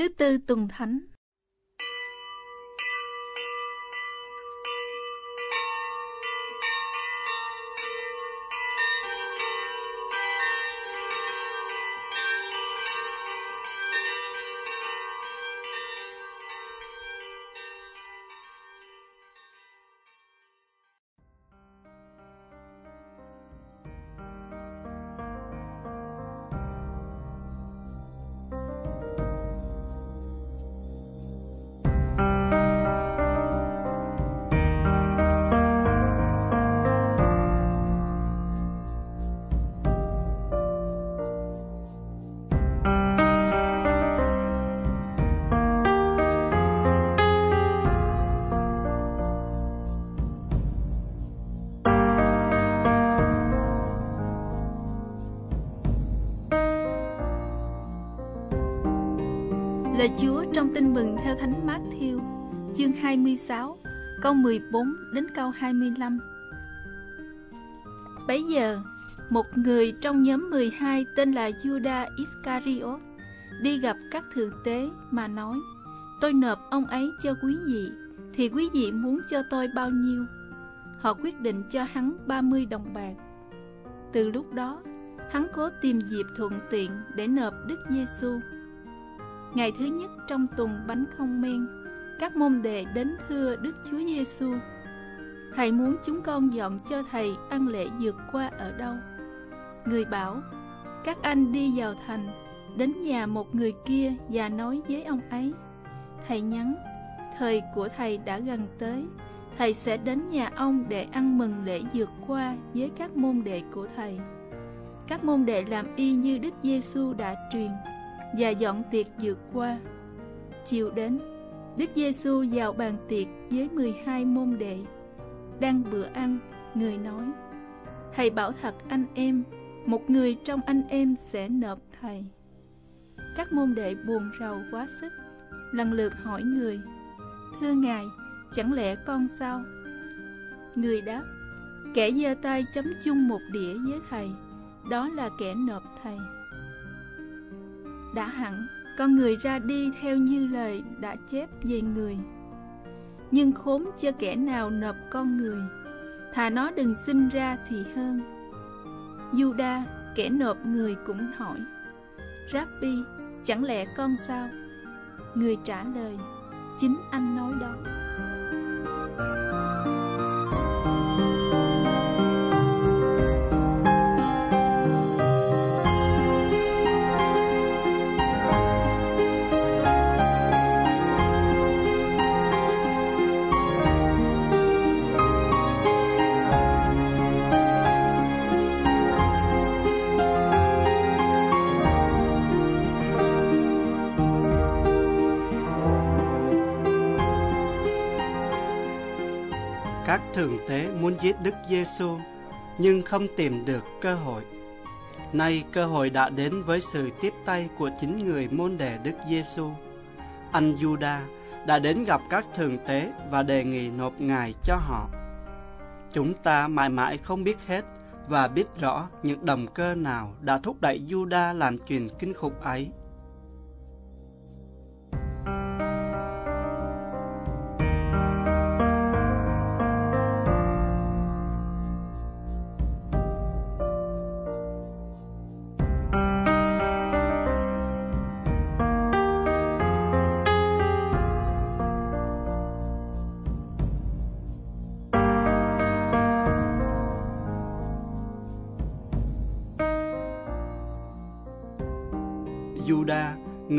Thứ tư tuần thánh. Lời Chúa trong tin mừng theo Thánh Matthew, chương 26, câu 14 đến câu 25. Bấy giờ, một người trong nhóm 12 tên là Judas Iscariot đi gặp các thượng tế mà nói: Tôi nộp ông ấy cho quý vị, thì quý vị muốn cho tôi bao nhiêu? Họ quyết định cho hắn 30 đồng bạc. Từ lúc đó, hắn cố tìm dịp thuận tiện để nộp Đức Giêsu. Ngày thứ nhất trong tuần bánh không men, các môn đệ đến thưa Đức Chúa Giêsu. Thầy muốn chúng con dọn cho thầy ăn lễ vượt qua ở đâu? Người bảo, các anh đi vào thành, đến nhà một người kia và nói với ông ấy. Thầy nhắn, thời của thầy đã gần tới, thầy sẽ đến nhà ông để ăn mừng lễ vượt qua với các môn đệ của thầy. Các môn đệ làm y như Đức Giêsu đã truyền và dọn tiệc vượt qua. Chiều đến, Đức Giêsu vào bàn tiệc với 12 môn đệ. Đang bữa ăn, người nói: Thầy bảo thật anh em, một người trong anh em sẽ nộp thầy. Các môn đệ buồn rầu quá sức, lần lượt hỏi người: Thưa ngài, chẳng lẽ con sao? Người đáp: Kẻ giơ tay chấm chung một đĩa với thầy, đó là kẻ nộp thầy đã hẳn, con người ra đi theo như lời đã chép về người. Nhưng khốn cho kẻ nào nộp con người, thà nó đừng sinh ra thì hơn. Juda kẻ nộp người cũng hỏi, Rabbi, chẳng lẽ con sao? Người trả lời, chính anh nói đó. Thường thượng tế muốn giết Đức Giêsu nhưng không tìm được cơ hội. Nay cơ hội đã đến với sự tiếp tay của chính người môn đệ Đức Giêsu. Anh Juda đã đến gặp các thượng tế và đề nghị nộp ngài cho họ. Chúng ta mãi mãi không biết hết và biết rõ những động cơ nào đã thúc đẩy Juda làm chuyện kinh khủng ấy.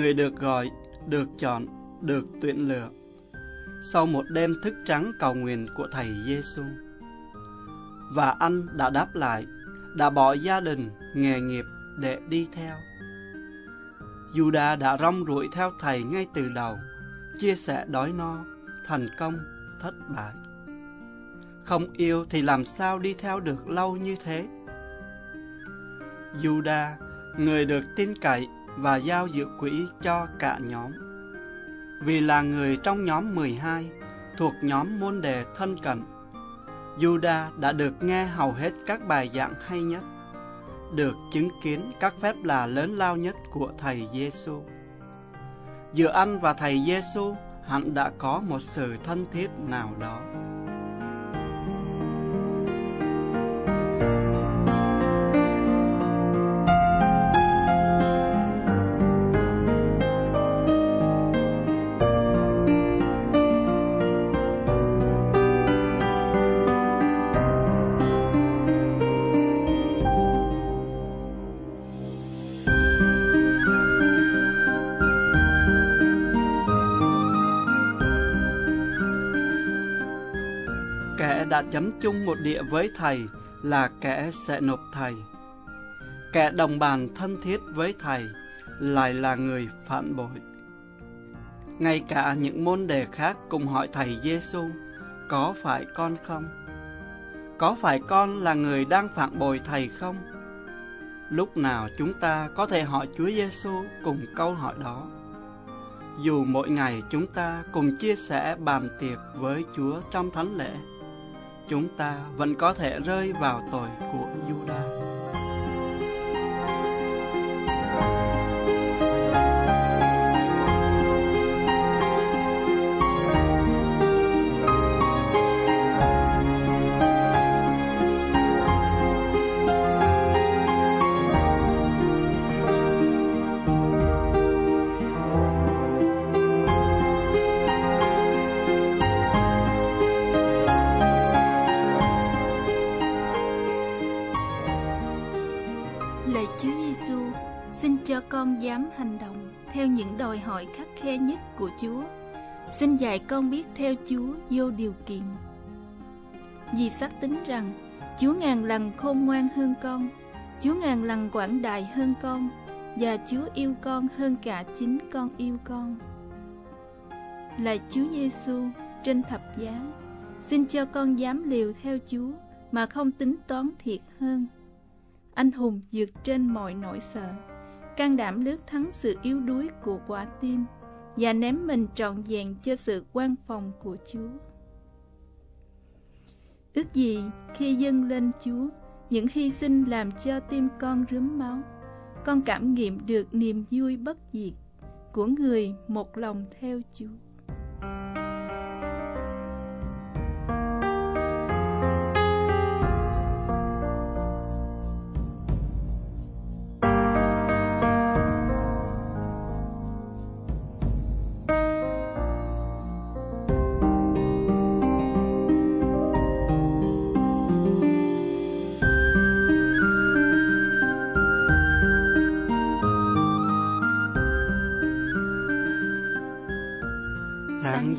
Người được gọi, được chọn, được tuyển lựa. Sau một đêm thức trắng cầu nguyện của thầy Giêsu, và anh đã đáp lại, đã bỏ gia đình, nghề nghiệp để đi theo. Juda đã rong ruổi theo thầy ngay từ đầu, chia sẻ đói no, thành công, thất bại. Không yêu thì làm sao đi theo được lâu như thế? Juda, người được tin cậy và giao dự quỹ cho cả nhóm. Vì là người trong nhóm 12, thuộc nhóm môn đề thân cận, Juda đã được nghe hầu hết các bài giảng hay nhất, được chứng kiến các phép lạ lớn lao nhất của Thầy Giêsu. Giữa anh và Thầy Giêsu hẳn đã có một sự thân thiết nào đó. Chấm chung một địa với thầy là kẻ sẽ nộp thầy. Kẻ đồng bàn thân thiết với thầy lại là người phản bội. Ngay cả những môn đề khác cùng hỏi thầy Giêsu có phải con không? Có phải con là người đang phản bội thầy không? Lúc nào chúng ta có thể hỏi Chúa Giêsu cùng câu hỏi đó? Dù mỗi ngày chúng ta cùng chia sẻ bàn tiệc với Chúa trong thánh lễ, chúng ta vẫn có thể rơi vào tội của Judah. Con dám hành động theo những đòi hỏi khắc khe nhất của Chúa. Xin dạy con biết theo Chúa vô điều kiện. Vì xác tính rằng Chúa ngàn lần khôn ngoan hơn con, Chúa ngàn lần quảng đại hơn con, và Chúa yêu con hơn cả chính con yêu con. Lạy Chúa Giêsu trên thập giá, xin cho con dám liều theo Chúa mà không tính toán thiệt hơn anh hùng vượt trên mọi nỗi sợ, can đảm lướt thắng sự yếu đuối của quả tim và ném mình trọn vẹn cho sự quan phòng của Chúa. Ước gì khi dâng lên Chúa, những hy sinh làm cho tim con rướm máu, con cảm nghiệm được niềm vui bất diệt của người một lòng theo Chúa.